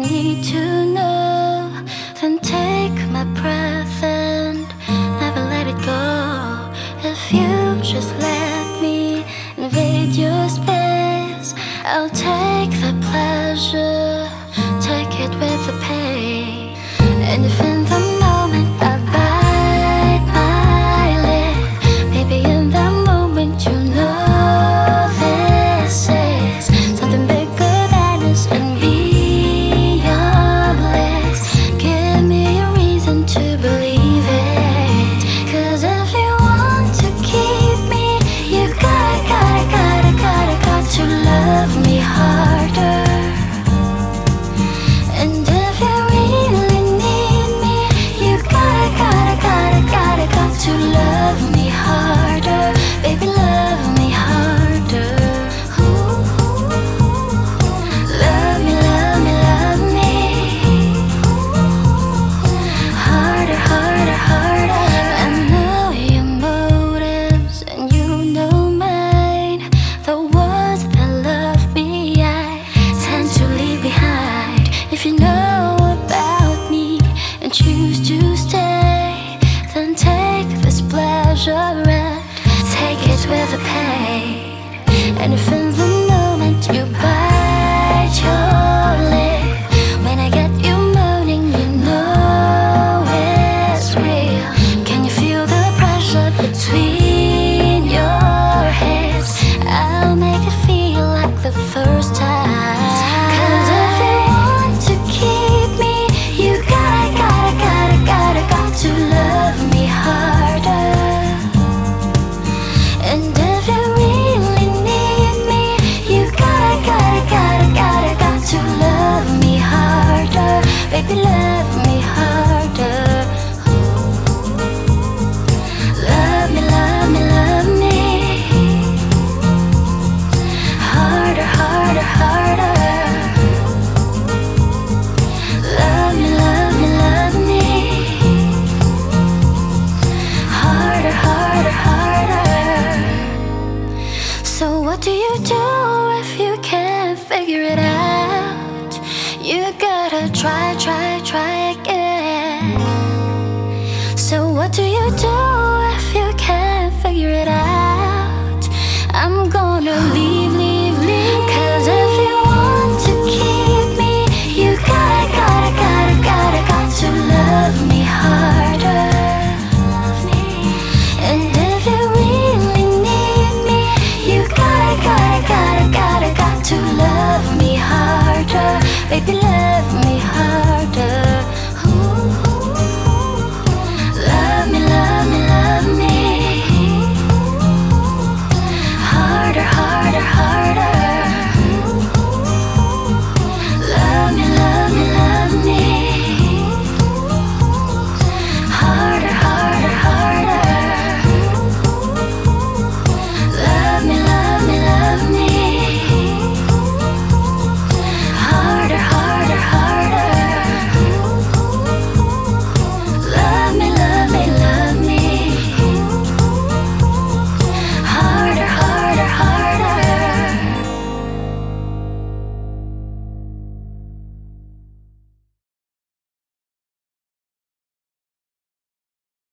need to know. Then take my breath and never let it go. If you just let me invade your space, I'll take the pleasure, take it with the pain. Take it with a pain. And if could try, try, try again. So, what do you do if you can't figure it out? I'm gonna leave, leave, leave. If you want to keep me, you gotta, gotta, gotta, gotta, got to love me harder. And if you really need me, you gotta, gotta, gotta, gotta, got to love me harder. Baby,